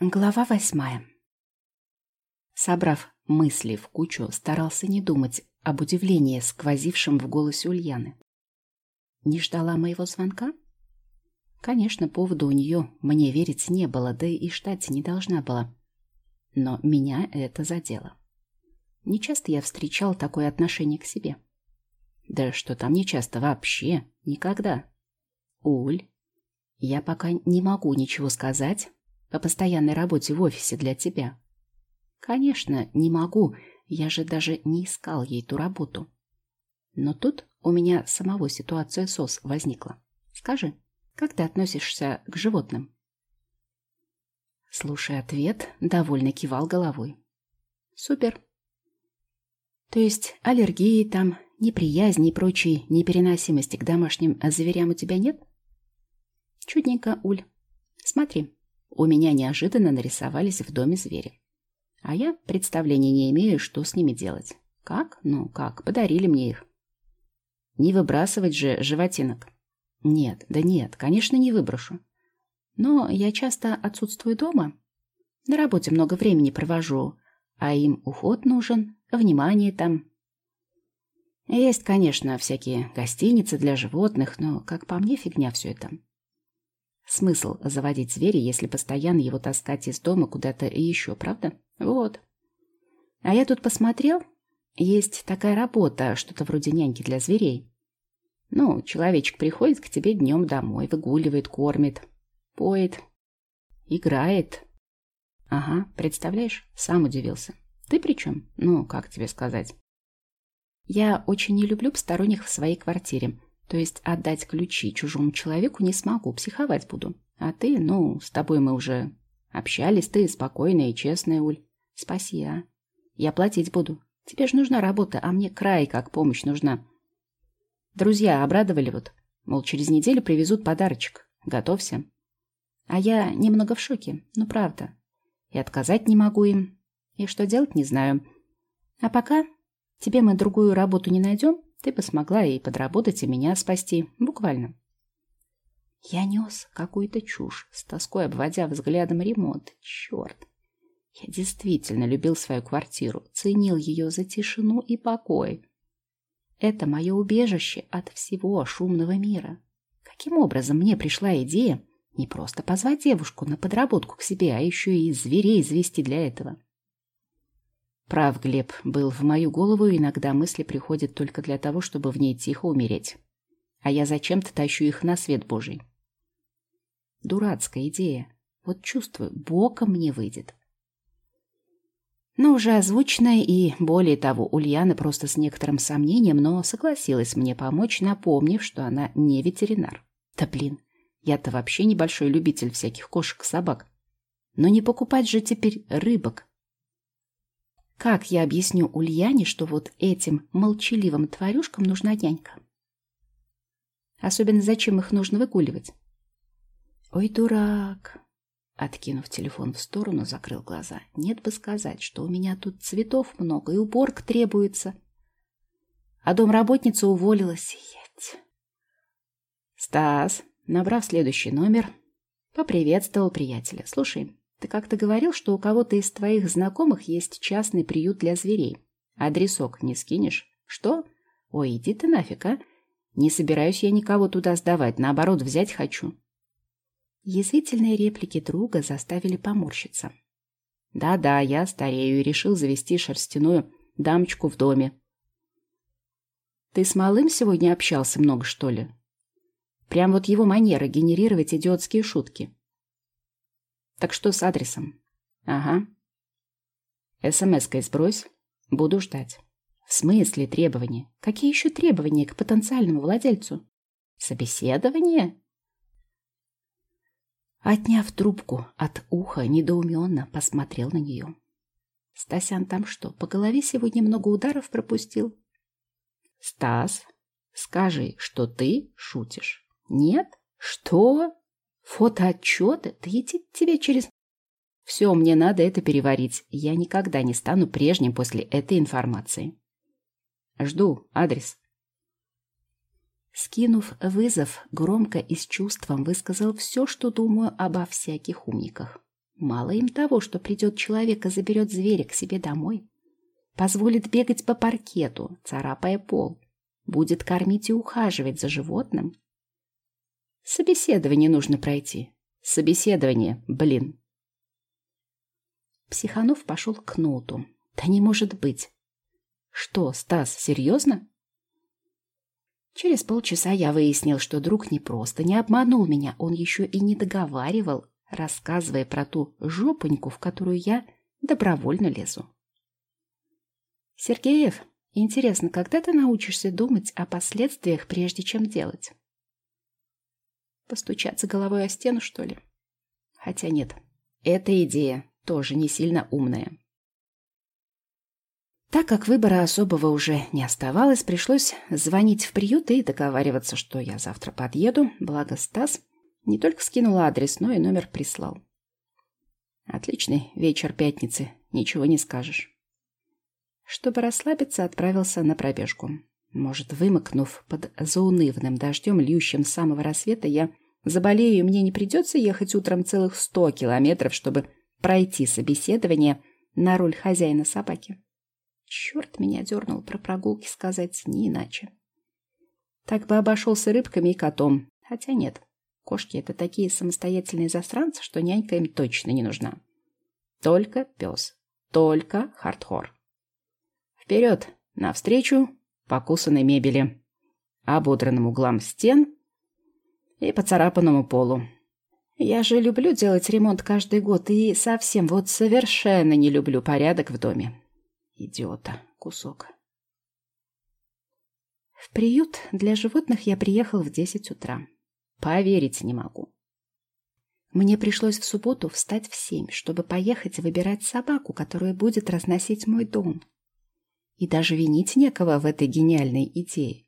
Глава восьмая. Собрав мысли в кучу, старался не думать об удивлении, сквозившем в голосе Ульяны. Не ждала моего звонка? Конечно, повода у нее мне верить не было, да и ждать не должна была. Но меня это задело. Нечасто я встречал такое отношение к себе. Да что там нечасто вообще, никогда. Уль, я пока не могу ничего сказать, по постоянной работе в офисе для тебя? Конечно, не могу. Я же даже не искал ей ту работу. Но тут у меня самого ситуация СОС возникла. Скажи, как ты относишься к животным? Слушай ответ, довольно кивал головой. Супер. То есть аллергии там, неприязни и прочей непереносимости к домашним зверям у тебя нет? Чудненько, Уль. Смотри, у меня неожиданно нарисовались в доме звери. А я представления не имею, что с ними делать. Как? Ну, как? Подарили мне их. Не выбрасывать же животинок. Нет, да нет, конечно, не выброшу. Но я часто отсутствую дома. На работе много времени провожу, а им уход нужен, внимание там. Есть, конечно, всякие гостиницы для животных, но, как по мне, фигня все это. Смысл заводить зверя, если постоянно его таскать из дома куда-то еще, правда? Вот. А я тут посмотрел. Есть такая работа, что-то вроде няньки для зверей. Ну, человечек приходит к тебе днем домой, выгуливает, кормит, поет, играет. Ага, представляешь? Сам удивился. Ты при чем? Ну, как тебе сказать? Я очень не люблю посторонних в своей квартире. То есть отдать ключи чужому человеку не смогу, психовать буду. А ты, ну, с тобой мы уже общались, ты спокойная и честная, Уль. Спасибо. А. Я платить буду. Тебе же нужна работа, а мне край как помощь нужна. Друзья обрадовали вот. Мол, через неделю привезут подарочек. Готовься. А я немного в шоке, ну правда. И отказать не могу им. И что делать не знаю. А пока тебе мы другую работу не найдем, ты бы смогла и подработать, и меня спасти. Буквально. Я нес какую-то чушь, с тоской обводя взглядом ремонт. Черт. Я действительно любил свою квартиру, ценил ее за тишину и покой. Это мое убежище от всего шумного мира. Каким образом мне пришла идея не просто позвать девушку на подработку к себе, а еще и зверей завести для этого? Прав, Глеб, был в мою голову, иногда мысли приходят только для того, чтобы в ней тихо умереть. А я зачем-то тащу их на свет Божий. Дурацкая идея. Вот чувствую, боком мне выйдет. Но уже озвученная и, более того, Ульяна просто с некоторым сомнением, но согласилась мне помочь, напомнив, что она не ветеринар. Да блин, я-то вообще небольшой любитель всяких кошек-собак. Но не покупать же теперь рыбок. Как я объясню Ульяне, что вот этим молчаливым тварюшкам нужна нянька? Особенно зачем их нужно выгуливать? Ой, дурак! Откинув телефон в сторону, закрыл глаза. Нет бы сказать, что у меня тут цветов много и уборка требуется. А домработница уволилась. Еть. Стас, набрав следующий номер, поприветствовал приятеля. Слушай, ты как-то говорил, что у кого-то из твоих знакомых есть частный приют для зверей. Адресок не скинешь? Что? Ой, иди ты нафиг, а? Не собираюсь я никого туда сдавать, наоборот, взять хочу. Язвительные реплики друга заставили поморщиться. Да-да, я старею и решил завести шерстяную дамочку в доме. Ты с малым сегодня общался много, что ли? Прям вот его манера генерировать идиотские шутки. Так что с адресом? Ага. СМС-кой сбрось. Буду ждать. В смысле требования? Какие еще требования к потенциальному владельцу? Собеседование? Отняв трубку от уха, недоуменно посмотрел на нее. Стасян там что, по голове сегодня много ударов пропустил? Стас, скажи, что ты шутишь. Нет? Что? Фотоотчеты? Да идти тебе через... Все, мне надо это переварить. Я никогда не стану прежним после этой информации. Жду. Адрес. Скинув вызов, громко и с чувством высказал все, что думаю обо всяких умниках. Мало им того, что придет человек и заберет зверя к себе домой. Позволит бегать по паркету, царапая пол. Будет кормить и ухаживать за животным. Собеседование нужно пройти. Собеседование, блин. Психанов пошел к ноуту. Да не может быть. Что, Стас, серьезно? Через полчаса я выяснил, что друг не просто не обманул меня, он еще и не договаривал, рассказывая про ту жопоньку, в которую я добровольно лезу. Сергеев, интересно, когда ты научишься думать о последствиях, прежде чем делать? Постучаться головой о стену, что ли? Хотя нет, эта идея тоже не сильно умная. Так как выбора особого уже не оставалось, пришлось звонить в приют и договариваться, что я завтра подъеду, благо Стас не только скинул адрес, но и номер прислал. Отличный вечер пятницы, ничего не скажешь. Чтобы расслабиться, отправился на пробежку. Может, вымокнув под заунывным дождем, льющим с самого рассвета, я заболею, и мне не придется ехать утром целых сто километров, чтобы пройти собеседование на роль хозяина собаки. Черт меня дернул про прогулки сказать, не иначе. Так бы обошелся рыбками и котом. Хотя нет, кошки — это такие самостоятельные засранцы, что нянька им точно не нужна. Только пес. Только хардхор. Вперед, навстречу покусанной мебели, ободранным углам стен и поцарапанному полу. Я же люблю делать ремонт каждый год и совсем, вот совершенно не люблю порядок в доме. Идиота кусок. В приют для животных я приехал в десять утра. Поверить не могу. Мне пришлось в субботу встать в семь, чтобы поехать выбирать собаку, которая будет разносить мой дом. И даже винить некого в этой гениальной идее.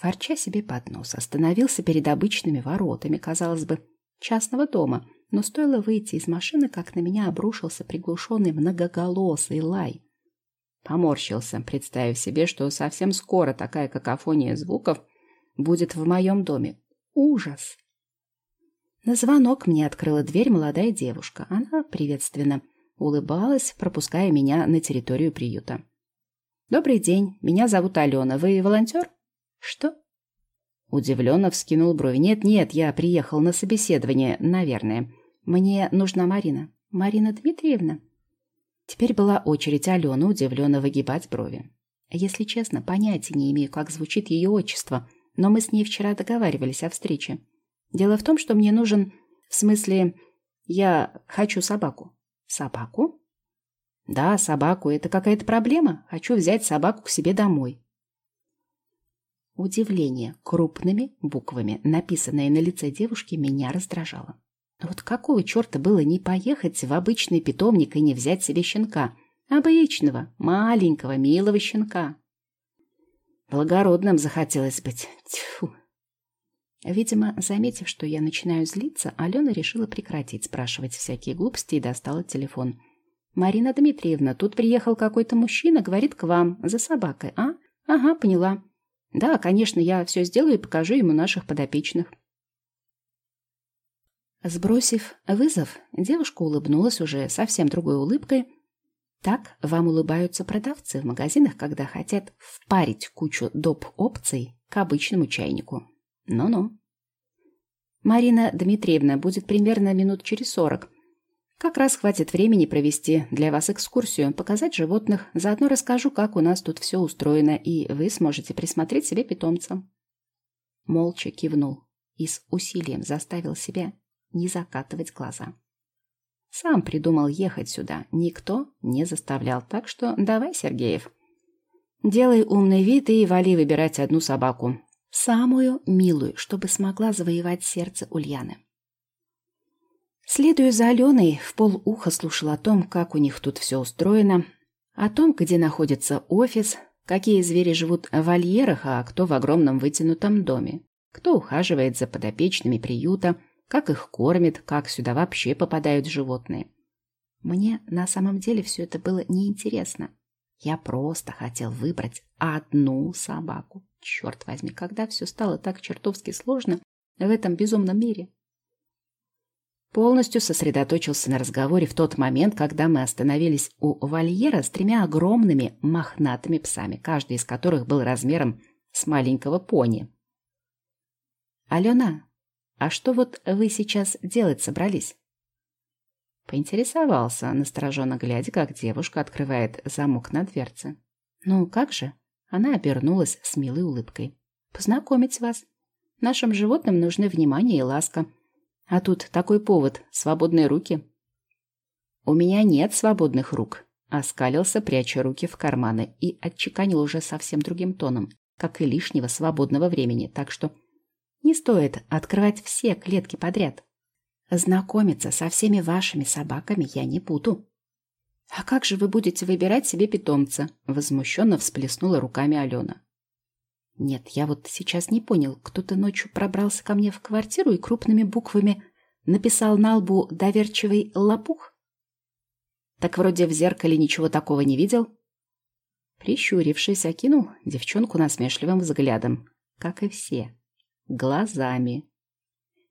Ворча себе под нос, остановился перед обычными воротами, казалось бы, частного дома, но стоило выйти из машины, как на меня обрушился приглушенный многоголосый лай. Поморщился, представив себе, что совсем скоро такая какофония звуков будет в моем доме. Ужас! На звонок мне открыла дверь молодая девушка. Она приветственно улыбалась, пропуская меня на территорию приюта. «Добрый день, меня зовут Алена. Вы волонтер?» «Что?» Удивленно вскинул брови. «Нет, нет, я приехал на собеседование, наверное. Мне нужна Марина. Марина Дмитриевна?» Теперь была очередь Алены удивленно выгибать брови. Если честно, понятия не имею, как звучит ее отчество, но мы с ней вчера договаривались о встрече. Дело в том, что мне нужен... В смысле, я хочу собаку. Собаку? Да, собаку. Это какая-то проблема. Хочу взять собаку к себе домой. Удивление крупными буквами, написанное на лице девушки, меня раздражало. Вот какого черта было не поехать в обычный питомник и не взять себе щенка? Обычного, маленького, милого щенка. Благородным захотелось быть. Тьфу. Видимо, заметив, что я начинаю злиться, Алена решила прекратить спрашивать всякие глупости и достала телефон. «Марина Дмитриевна, тут приехал какой-то мужчина, говорит к вам, за собакой, а? Ага, поняла. Да, конечно, я все сделаю и покажу ему наших подопечных. Сбросив вызов, девушка улыбнулась уже совсем другой улыбкой. Так вам улыбаются продавцы в магазинах, когда хотят впарить кучу доп. опций к обычному чайнику. Ну-ну. Марина Дмитриевна будет примерно минут через сорок. Как раз хватит времени провести для вас экскурсию, показать животных, заодно расскажу, как у нас тут все устроено, и вы сможете присмотреть себе питомца. Молча кивнул и с усилием заставил себя не закатывать глаза. Сам придумал ехать сюда, никто не заставлял, так что давай, Сергеев. Делай умный вид и вали выбирать одну собаку. Самую милую, чтобы смогла завоевать сердце Ульяны. Следуя за Аленой, в полуха слушал о том, как у них тут все устроено, о том, где находится офис, какие звери живут в вольерах, а кто в огромном вытянутом доме, кто ухаживает за подопечными приюта, как их кормят, как сюда вообще попадают животные. Мне на самом деле все это было неинтересно. Я просто хотел выбрать одну собаку. Черт возьми, когда все стало так чертовски сложно в этом безумном мире. полностью сосредоточился на разговоре в тот момент, когда мы остановились у вольера с тремя огромными мохнатыми псами, каждый из которых был размером с маленького пони. «Алена, а что вот вы сейчас делать собрались?» Поинтересовался, настороженно глядя, как девушка открывает замок на дверце. «Ну, как же?» Она обернулась с милой улыбкой. «Познакомить вас. Нашим животным нужны внимание и ласка. А тут такой повод — свободные руки». «У меня нет свободных рук», — оскалился, пряча руки в карманы, и отчеканил уже совсем другим тоном, как и лишнего свободного времени, так что не стоит открывать все клетки подряд. Знакомиться со всеми вашими собаками я не буду. А как же вы будете выбирать себе питомца? Возмущенно всплеснула руками Алена. Нет, я вот сейчас не понял. Кто-то ночью пробрался ко мне в квартиру и крупными буквами написал на лбу доверчивый лопух? Так вроде в зеркале ничего такого не видел. Прищурившись, окинул девчонку насмешливым взглядом, как и все, глазами.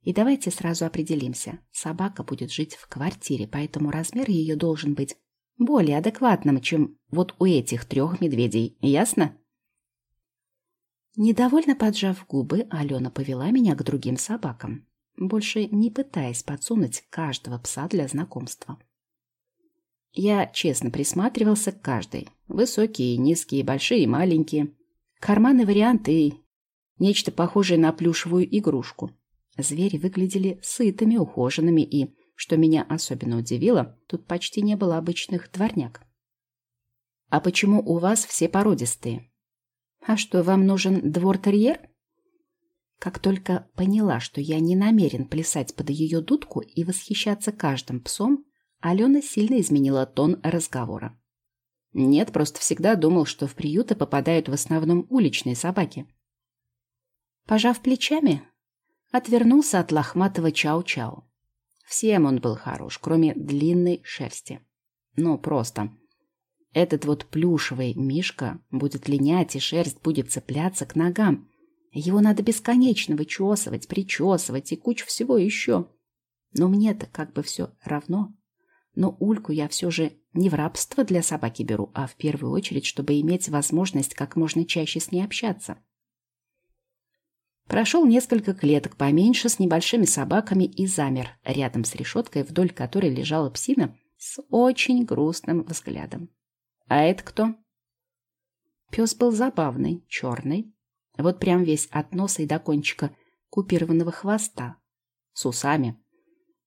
И давайте сразу определимся. Собака будет жить в квартире, поэтому размер ее должен быть более адекватным, чем вот у этих трех медведей. Ясно? Недовольно поджав губы, Алена повела меня к другим собакам, больше не пытаясь подсунуть каждого пса для знакомства. Я честно присматривался к каждой. Высокие, низкие, большие маленькие. Карманные варианты и нечто похожее на плюшевую игрушку. Звери выглядели сытыми, ухоженными и, что меня особенно удивило, тут почти не было обычных дворняк. «А почему у вас все породистые?» «А что, вам нужен двор-терьер?» Как только поняла, что я не намерен плясать под ее дудку и восхищаться каждым псом, Алена сильно изменила тон разговора. Нет, просто всегда думал, что в приюты попадают в основном уличные собаки. Пожав плечами, отвернулся от лохматого чау-чау. Всем он был хорош, кроме длинной шерсти. Ну, просто. Этот вот плюшевый мишка будет линять, и шерсть будет цепляться к ногам. Его надо бесконечно вычесывать, причесывать и кучу всего еще. Но мне-то как бы все равно. Но Ульку я все же не в рабство для собаки беру, а в первую очередь, чтобы иметь возможность как можно чаще с ней общаться. Прошел несколько клеток поменьше с небольшими собаками и замер рядом с решеткой, вдоль которой лежала псина с очень грустным взглядом. «А это кто?» Пес был забавный, черный, вот прям весь от носа и до кончика купированного хвоста, с усами,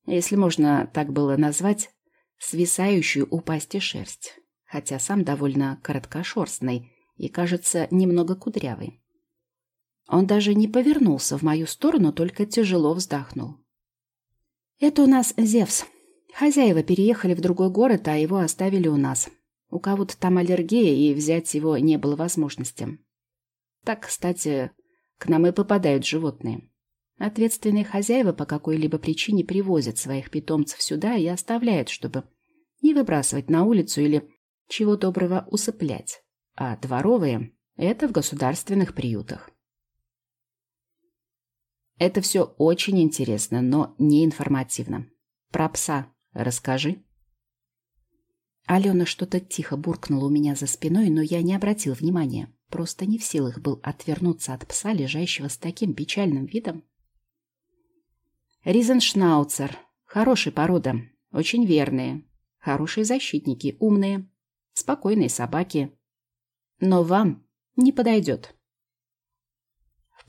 если можно так было назвать, свисающую у пасти шерсть, хотя сам довольно короткошерстный и, кажется, немного кудрявый. Он даже не повернулся в мою сторону, только тяжело вздохнул. «Это у нас Зевс. Хозяева переехали в другой город, а его оставили у нас. У кого-то там аллергия, и взять его не было возможности. Так, кстати, к нам и попадают животные. Ответственные хозяева по какой-либо причине привозят своих питомцев сюда и оставляют, чтобы не выбрасывать на улицу или чего доброго усыплять. А дворовые – это в государственных приютах. Это все очень интересно, но не информативно. Про пса расскажи. Алена что-то тихо буркнула у меня за спиной, но я не обратил внимания. Просто не в силах был отвернуться от пса, лежащего с таким печальным видом. Ризеншнауцер. Хорошая порода. Очень верные. Хорошие защитники. Умные. Спокойные собаки. Но вам не подойдет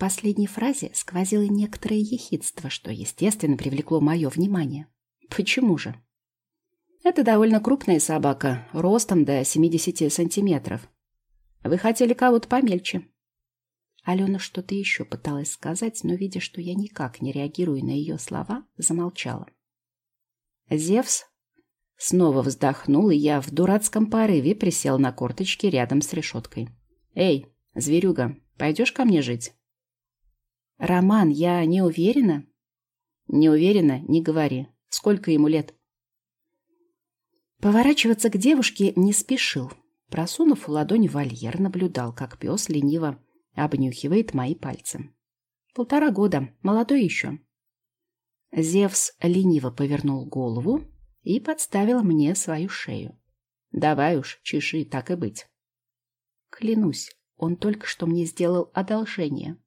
последней фразе сквозило некоторое ехидство, что, естественно, привлекло мое внимание. Почему же? Это довольно крупная собака, ростом до 70 сантиметров. Вы хотели кого-то помельче. Алена что-то еще пыталась сказать, но, видя, что я никак не реагирую на ее слова, замолчала. Зевс снова вздохнул, и я в дурацком порыве присел на корточки рядом с решеткой. «Эй, зверюга, пойдешь ко мне жить?» «Роман, я не уверена?» «Не уверена? Не говори. Сколько ему лет?» Поворачиваться к девушке не спешил. Просунув ладонь вольер, наблюдал, как пес лениво обнюхивает мои пальцы. «Полтора года. Молодой еще». Зевс лениво повернул голову и подставил мне свою шею. Давай уж, чеши, так и быть. Клянусь, он только что мне сделал одолжение.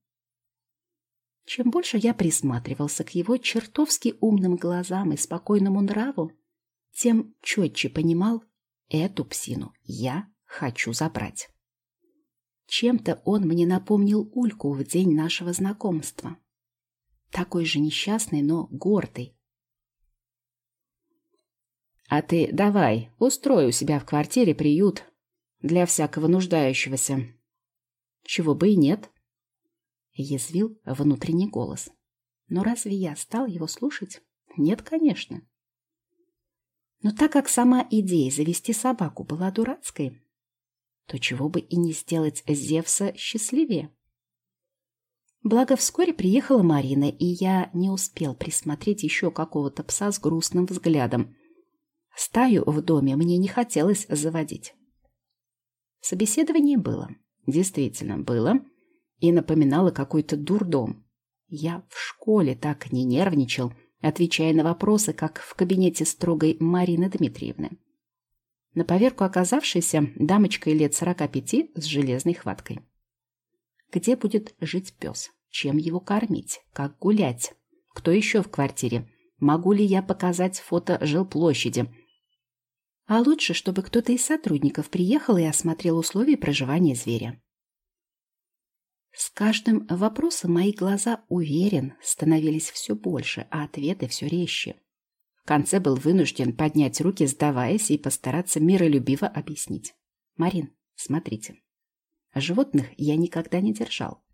Чем больше я присматривался к его чертовски умным глазам и спокойному нраву, тем четче понимал, эту псину я хочу забрать. Чем-то он мне напомнил Ульку в день нашего знакомства. Такой же несчастный, но гордый. А ты давай, устрой у себя в квартире приют для всякого нуждающегося. Чего бы и нет. Язвил внутренний голос. Но разве я стал его слушать? Нет, конечно. Но так как сама идея завести собаку была дурацкой, то чего бы и не сделать Зевса счастливее. Благо, вскоре приехала Марина, и я не успел присмотреть еще какого-то пса с грустным взглядом. Стаю в доме мне не хотелось заводить. Собеседование было. Действительно, было. И напоминало какой-то дурдом. Я в школе так не нервничал, отвечая на вопросы, как в кабинете строгой Марины Дмитриевны на поверку оказавшейся дамочкой лет сорока пяти с железной хваткой. Где будет жить пес? Чем его кормить? Как гулять? Кто еще в квартире? Могу ли я показать фото жилплощади? А лучше, чтобы кто-то из сотрудников приехал и осмотрел условия проживания зверя. С каждым вопросом мои глаза, уверен, становились все больше, а ответы все резче. В конце был вынужден поднять руки, сдаваясь, и постараться миролюбиво объяснить. «Марин, смотрите. Животных я никогда не держал.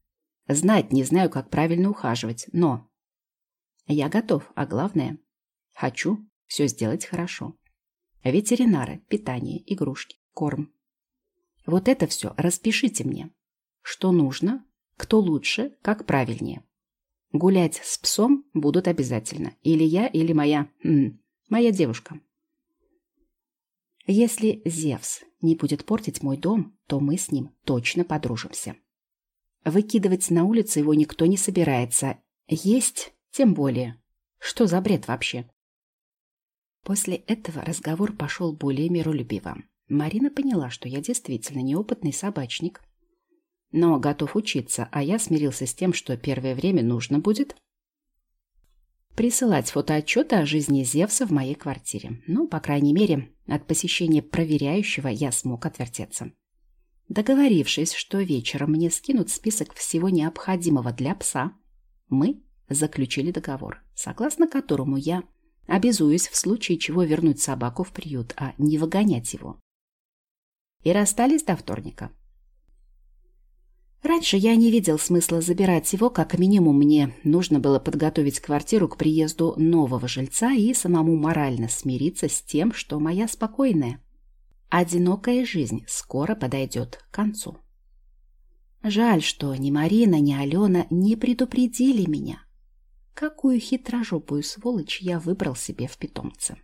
Знать не знаю, как правильно ухаживать, но... Я готов, а главное, хочу все сделать хорошо. Ветеринары, питание, игрушки, корм. Вот это все распишите мне. Что нужно, кто лучше, как правильнее. Гулять с псом будут обязательно. Или я, или моя... М, моя девушка. Если Зевс не будет портить мой дом, то мы с ним точно подружимся. Выкидывать на улицу его никто не собирается. Есть тем более. Что за бред вообще? После этого разговор пошел более миролюбиво. Марина поняла, что я действительно неопытный собачник, но готов учиться, а я смирился с тем, что первое время нужно будет присылать фотоотчеты о жизни Зевса в моей квартире. Ну, по крайней мере, от посещения проверяющего я смог отвертеться. Договорившись, что вечером мне скинут список всего необходимого для пса, мы заключили договор, согласно которому я обязуюсь в случае чего вернуть собаку в приют, а не выгонять его. И расстались до вторника. Раньше я не видел смысла забирать его, как минимум мне нужно было подготовить квартиру к приезду нового жильца и самому морально смириться с тем, что моя спокойная, одинокая жизнь скоро подойдет к концу. Жаль, что ни Марина, ни Алена не предупредили меня. Какую хитрожопую сволочь я выбрал себе в питомце.